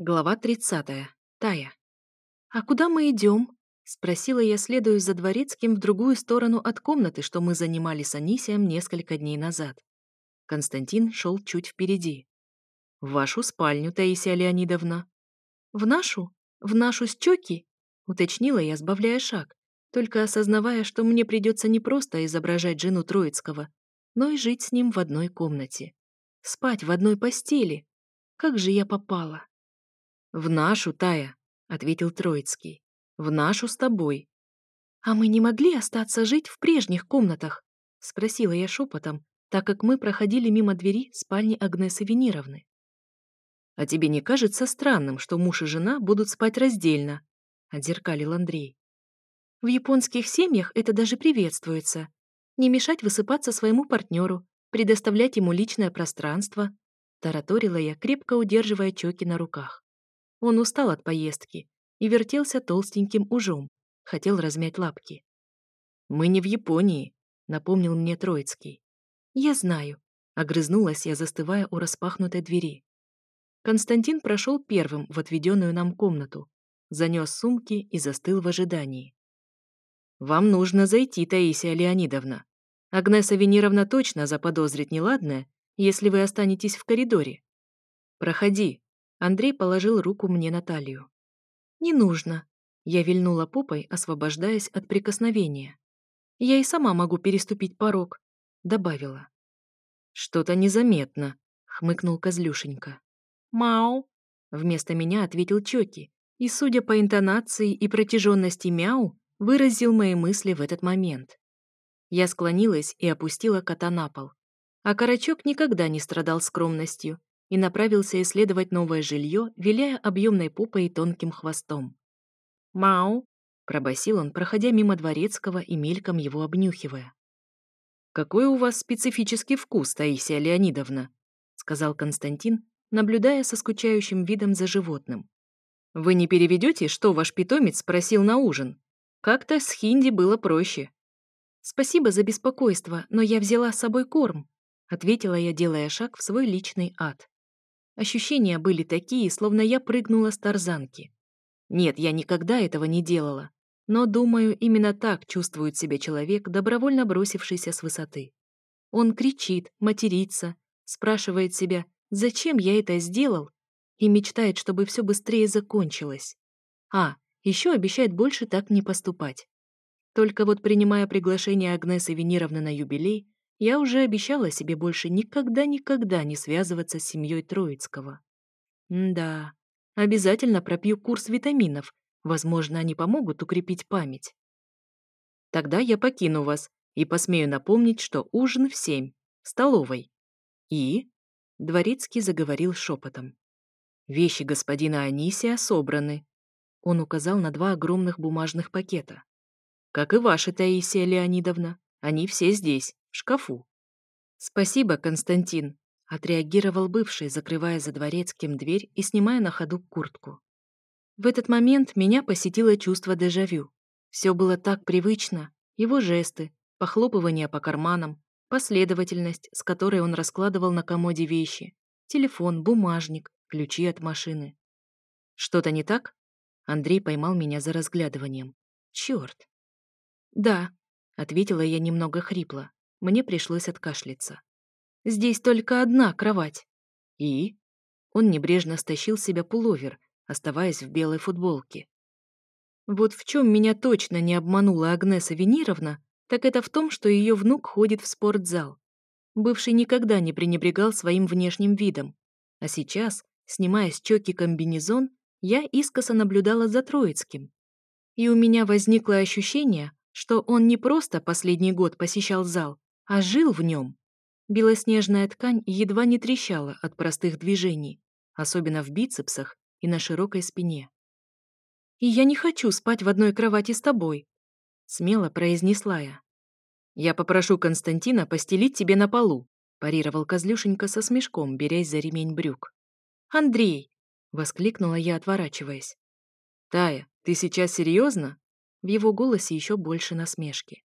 Глава 30. Тая. «А куда мы идем? спросила я, следуя за дворецким в другую сторону от комнаты, что мы занимали с Анисием несколько дней назад. Константин шел чуть впереди. «В вашу спальню, Таисия Леонидовна». «В нашу? В нашу с Чоки?» — уточнила я, сбавляя шаг, только осознавая, что мне придется не просто изображать жену Троицкого, но и жить с ним в одной комнате. Спать в одной постели. Как же я попала! «В нашу, Тая», — ответил Троицкий. «В нашу с тобой». «А мы не могли остаться жить в прежних комнатах?» — спросила я шепотом, так как мы проходили мимо двери спальни Агнесы Венеровны. «А тебе не кажется странным, что муж и жена будут спать раздельно?» — отзеркалил Андрей. «В японских семьях это даже приветствуется. Не мешать высыпаться своему партнеру, предоставлять ему личное пространство», — тараторила я, крепко удерживая чеки на руках. Он устал от поездки и вертелся толстеньким ужом, хотел размять лапки. «Мы не в Японии», — напомнил мне Троицкий. «Я знаю», — огрызнулась я, застывая у распахнутой двери. Константин прошел первым в отведенную нам комнату, занес сумки и застыл в ожидании. «Вам нужно зайти, Таисия Леонидовна. Агнеса Венеровна точно заподозрит неладное, если вы останетесь в коридоре. Проходи», Андрей положил руку мне на талию. «Не нужно». Я вильнула попой, освобождаясь от прикосновения. «Я и сама могу переступить порог», — добавила. «Что-то незаметно», — хмыкнул Козлюшенька. «Мау», — вместо меня ответил Чоки, и, судя по интонации и протяженности мяу, выразил мои мысли в этот момент. Я склонилась и опустила кота на пол. А Карачок никогда не страдал скромностью, и направился исследовать новое жилье, виляя объемной попой и тонким хвостом. «Мау!» — пробасил он, проходя мимо дворецкого и мельком его обнюхивая. «Какой у вас специфический вкус, Таисия Леонидовна!» — сказал Константин, наблюдая со скучающим видом за животным. «Вы не переведете, что ваш питомец спросил на ужин? Как-то с хинди было проще». «Спасибо за беспокойство, но я взяла с собой корм», — ответила я, делая шаг в свой личный ад. Ощущения были такие, словно я прыгнула с тарзанки. Нет, я никогда этого не делала. Но, думаю, именно так чувствует себя человек, добровольно бросившийся с высоты. Он кричит, матерится, спрашивает себя, зачем я это сделал, и мечтает, чтобы все быстрее закончилось. А, еще обещает больше так не поступать. Только вот принимая приглашение Агнесы Венеровны на юбилей, я уже обещала себе больше никогда-никогда не связываться с семьей Троицкого. М да, обязательно пропью курс витаминов. Возможно, они помогут укрепить память. Тогда я покину вас и посмею напомнить, что ужин в семь, в столовой. И... Дворецкий заговорил шепотом. «Вещи господина Анисия собраны». Он указал на два огромных бумажных пакета. «Как и ваши, Таисия Леонидовна. Они все здесь, в шкафу». «Спасибо, Константин», — отреагировал бывший, закрывая за дворецким дверь и снимая на ходу куртку. В этот момент меня посетило чувство дежавю. Все было так привычно, его жесты, похлопывания по карманам, последовательность, с которой он раскладывал на комоде вещи, телефон, бумажник, ключи от машины. «Что-то не так?» Андрей поймал меня за разглядыванием. «Черт!» «Да», Ответила я немного хрипло. Мне пришлось откашляться. «Здесь только одна кровать». «И?» Он небрежно стащил с себя пуловер, оставаясь в белой футболке. Вот в чем меня точно не обманула Агнеса Венеровна, так это в том, что ее внук ходит в спортзал. Бывший никогда не пренебрегал своим внешним видом. А сейчас, снимая с чеки комбинезон, я искоса наблюдала за Троицким. И у меня возникло ощущение, что он не просто последний год посещал зал, а жил в нем. Белоснежная ткань едва не трещала от простых движений, особенно в бицепсах и на широкой спине. «И я не хочу спать в одной кровати с тобой», — смело произнесла я. «Я попрошу Константина постелить тебе на полу», — парировал Козлюшенька со смешком, берясь за ремень брюк. «Андрей!» — воскликнула я, отворачиваясь. «Тая, ты сейчас серьезно? В его голосе еще больше насмешки.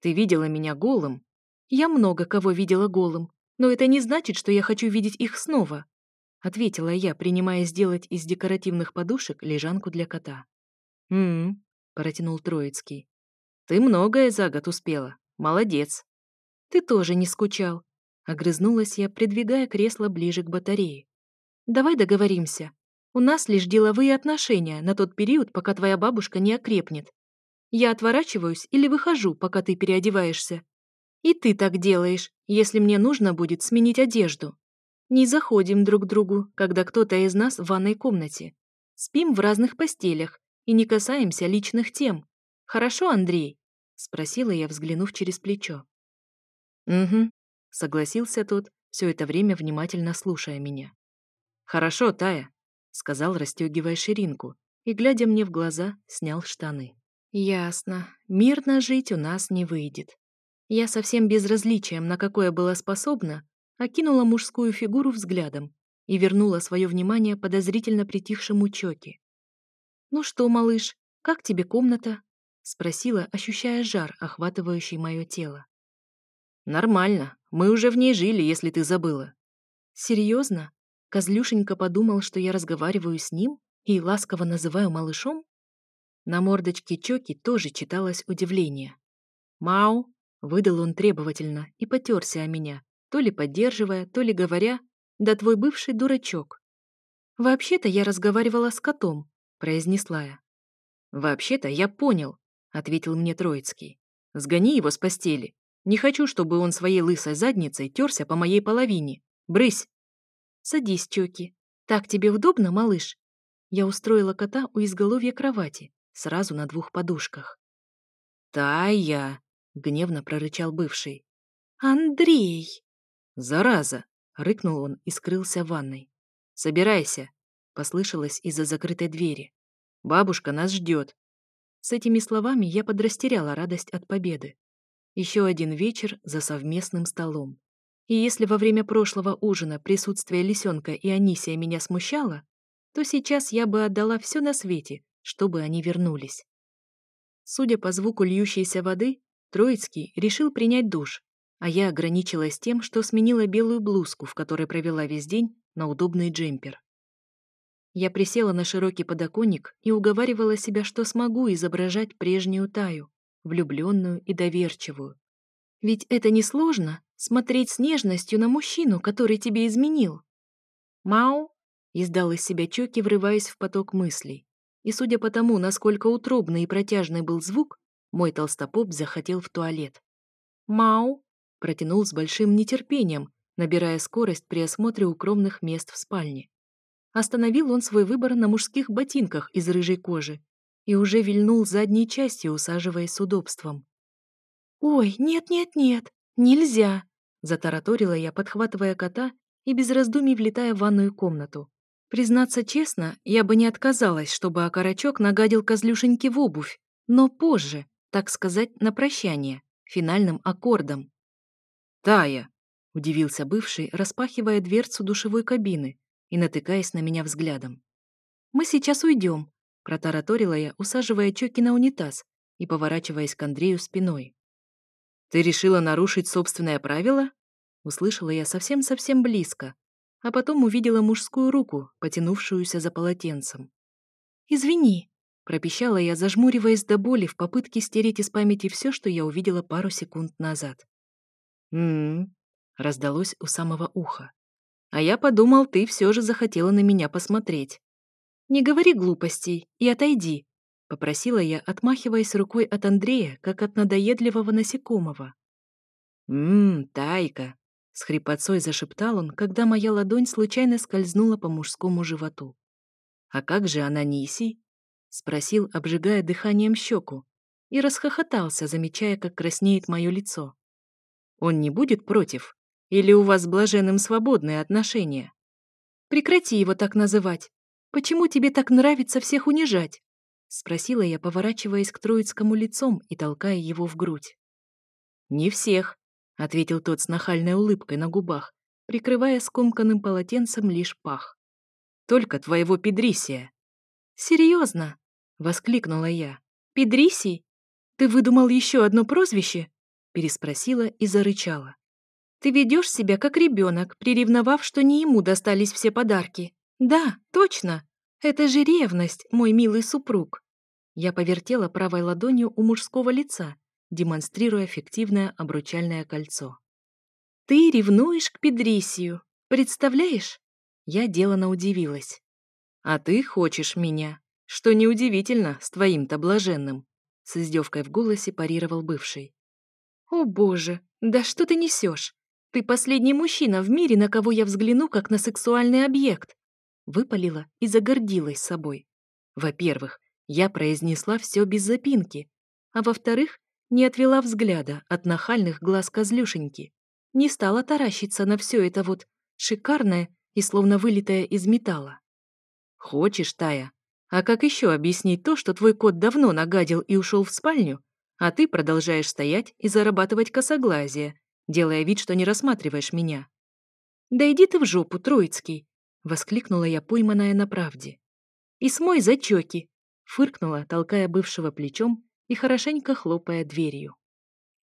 «Ты видела меня голым?» «Я много кого видела голым, но это не значит, что я хочу видеть их снова», ответила я, принимая сделать из декоративных подушек лежанку для кота. «М-м», протянул Троицкий. «Ты многое за год успела. Молодец». «Ты тоже не скучал», — огрызнулась я, придвигая кресло ближе к батарее. «Давай договоримся. У нас лишь деловые отношения на тот период, пока твоя бабушка не окрепнет. Я отворачиваюсь или выхожу, пока ты переодеваешься. И ты так делаешь, если мне нужно будет сменить одежду. Не заходим друг к другу, когда кто-то из нас в ванной комнате. Спим в разных постелях и не касаемся личных тем. Хорошо, Андрей?» — спросила я, взглянув через плечо. «Угу», — согласился тот, все это время внимательно слушая меня. «Хорошо, Тая», — сказал, расстегивая ширинку, и, глядя мне в глаза, снял штаны. Ясно. Мирно жить у нас не выйдет. Я совсем безразличием, на какое была способна, окинула мужскую фигуру взглядом и вернула свое внимание подозрительно притихшему Чоке. «Ну что, малыш, как тебе комната?» — спросила, ощущая жар, охватывающий мое тело. «Нормально. Мы уже в ней жили, если ты забыла». «Серьезно? Козлюшенька подумал, что я разговариваю с ним и ласково называю малышом?» На мордочке Чоки тоже читалось удивление. «Мау!» — выдал он требовательно и потерся о меня, то ли поддерживая, то ли говоря, «Да твой бывший дурачок». «Вообще-то я разговаривала с котом», — произнесла я. «Вообще-то я понял», — ответил мне Троицкий. «Сгони его с постели. Не хочу, чтобы он своей лысой задницей терся по моей половине. Брысь!» «Садись, Чоки. Так тебе удобно, малыш?» Я устроила кота у изголовья кровати, сразу на двух подушках. «Тая!» — гневно прорычал бывший. «Андрей!» «Зараза!» — рыкнул он и скрылся в ванной. «Собирайся!» — послышалось из-за закрытой двери. «Бабушка нас ждет!» С этими словами я подрастеряла радость от победы. Еще один вечер за совместным столом. И если во время прошлого ужина присутствие лисенка и Анисия меня смущало, то сейчас я бы отдала все на свете, чтобы они вернулись. Судя по звуку льющейся воды, Троицкий решил принять душ, а я ограничилась тем, что сменила белую блузку, в которой провела весь день, на удобный джемпер. Я присела на широкий подоконник и уговаривала себя, что смогу изображать прежнюю Таю, влюбленную и доверчивую. Ведь это несложно — смотреть с нежностью на мужчину, который тебе изменил. «Мау!» — издал из себя Чоки, врываясь в поток мыслей и судя по тому, насколько утробный и протяжный был звук, мой толстопоп захотел в туалет. «Мау!» — протянул с большим нетерпением, набирая скорость при осмотре укромных мест в спальне. Остановил он свой выбор на мужских ботинках из рыжей кожи и уже вильнул задней частью, усаживаясь с удобством. «Ой, нет-нет-нет, нельзя!» — затараторила я, подхватывая кота и без раздумий влетая в ванную комнату. Признаться честно, я бы не отказалась, чтобы окорочок нагадил козлюшеньке в обувь, но позже, так сказать, на прощание, финальным аккордом. «Тая!» — удивился бывший, распахивая дверцу душевой кабины и натыкаясь на меня взглядом. «Мы сейчас уйдем», — протараторила я, усаживая Чоки на унитаз и поворачиваясь к Андрею спиной. «Ты решила нарушить собственное правило?» — услышала я совсем-совсем близко, а потом увидела мужскую руку, потянувшуюся за полотенцем. «Извини», — пропищала я, зажмуриваясь до боли в попытке стереть из памяти все, что я увидела пару секунд назад. «М-м-м», раздалось у самого уха. «А я подумал, ты все же захотела на меня посмотреть». «Не говори глупостей и отойди», — попросила я, отмахиваясь рукой от Андрея, как от надоедливого насекомого. «Ммм, Тайка, с хрипотцой зашептал он, когда моя ладонь случайно скользнула по мужскому животу. «А как же она Ниси?» — спросил, обжигая дыханием щеку, и расхохотался, замечая, как краснеет мое лицо. «Он не будет против? Или у вас с блаженным свободные отношения?» «Прекрати его так называть. Почему тебе так нравится всех унижать?» — спросила я, поворачиваясь к Троицкому лицом и толкая его в грудь. «Не всех», ответил тот с нахальной улыбкой на губах, прикрывая скомканным полотенцем лишь пах. Только твоего Педрисия. Серьезно? воскликнула я. Педрисий? Ты выдумал еще одно прозвище? переспросила и зарычала. Ты ведешь себя как ребенок, приревновав, что не ему достались все подарки. Да, точно. Это же ревность, мой милый супруг. Я повертела правой ладонью у мужского лица, демонстрируя эффективное обручальное кольцо. «Ты ревнуешь к Педрисию, представляешь?» Я делано удивилась. «А ты хочешь меня, что неудивительно с твоим-то блаженным», с издевкой в голосе парировал бывший. «О боже, да что ты несешь? Ты последний мужчина в мире, на кого я взгляну, как на сексуальный объект!» Выпалила и загордилась собой. Во-первых, я произнесла все без запинки, а во-вторых, не отвела взгляда от нахальных глаз козлюшеньки. Не стала таращиться на все это вот шикарное и словно вылитое из металла. «Хочешь, Тая? А как еще объяснить то, что твой кот давно нагадил и ушел в спальню, а ты продолжаешь стоять и зарабатывать косоглазие, делая вид, что не рассматриваешь меня?» «Да иди ты в жопу, Троицкий!» — воскликнула я, пойманная на правде. «И смой зачеки!» — фыркнула, толкая бывшего плечом и хорошенько хлопая дверью.